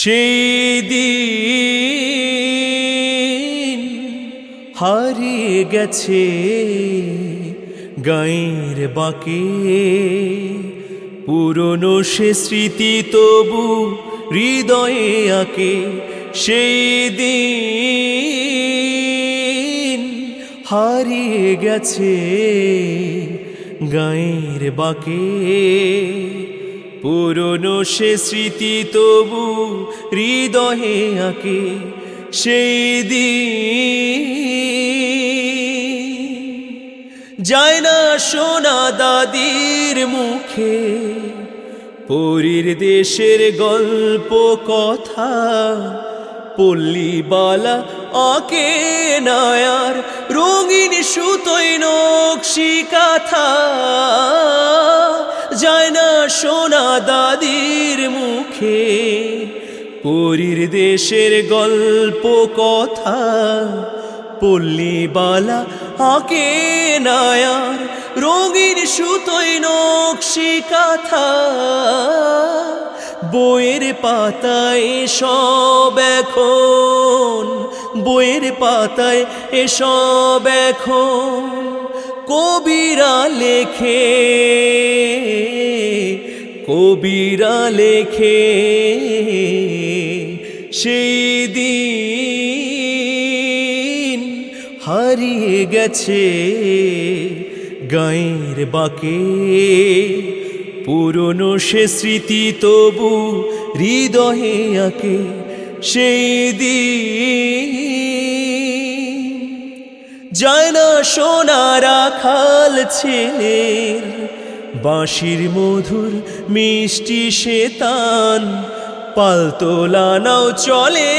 সেই দিন হারিয়ে গেছে গাঁয়ের বাকে। পুরনো সে স্মৃতি তবু হৃদয়ে আঁকে। সেই দিন হারিয়ে গেছে গাঁয়ের বাকে। পুরনো সে স্মৃতি তবু হৃদয়ে আঁকে সেই দিন। যায় না সোনা দাদির মুখে, পরীর দেশের গল্প কথা পল্লীবালা আকে নায়ার, রঙিন সুতোই নকশি কাথা। না সোনা দাদির মুখে, পরীর দেশের গল্প কথা পল্লীবালা আকে নায়ার রঙিন সুতোই নকশি কাথা। বইয়ের পাতায় সব এখন, বইয়ের পাতায় এসব এখন কবিরা লেখে। কবিরা লেখে সেই দিন হারিয়ে গেছে গায়ের বাকে। পুরনো সে স্মৃতি তবু হৃদয়ে আঁকে। সেই দিন যায় না সোনা রাখাল ছেলের বাঁশির মধুর মিষ্টি সে তান পালতোলা নাও চলে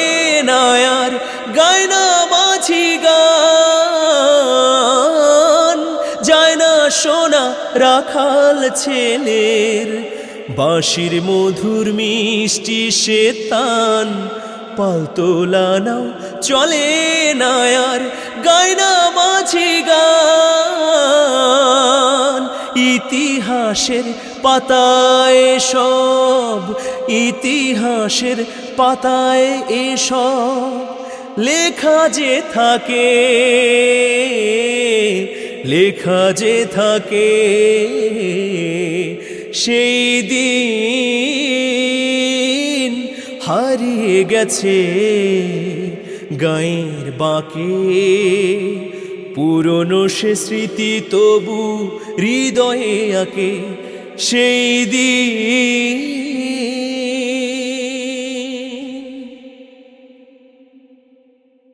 না আর গায় না মাঝি গান। যায় না সোনা রাখাল ছেলের। বাঁশির মধুর মিষ্টি সে তান পালতোলা নাও চলে না আর গায় না মাঝি গান। ইতিহাসের পাতায় সব ইতিহাসের পাতায় এসব লেখা যে থাকে, লেখা যে থাকে, সেই দিন হারিয়ে গেছে গায়ের বাঁকে। পুরনো সে স্মৃতি তবু হৃদয়ে আঁকে সেই দিন